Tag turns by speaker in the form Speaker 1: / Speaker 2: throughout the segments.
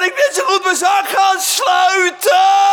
Speaker 1: kan ik net zo goed mijn zak gaan sluiten.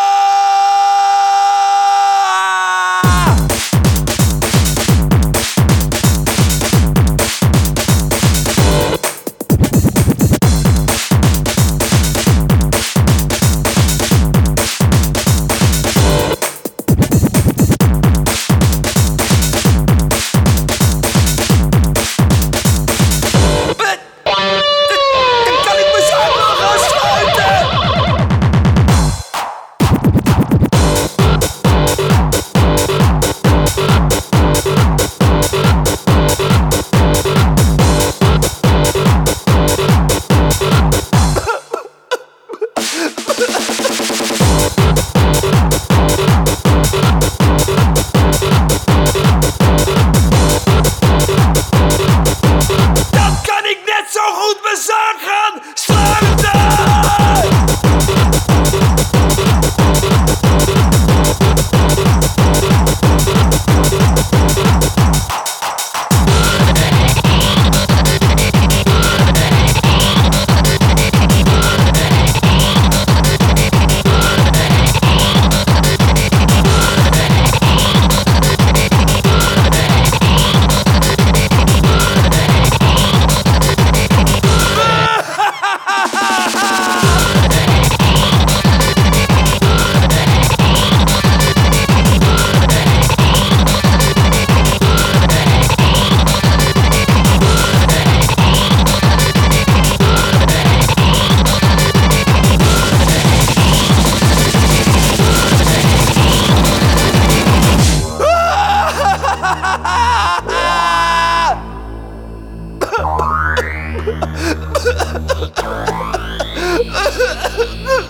Speaker 1: Ha ha ha ha!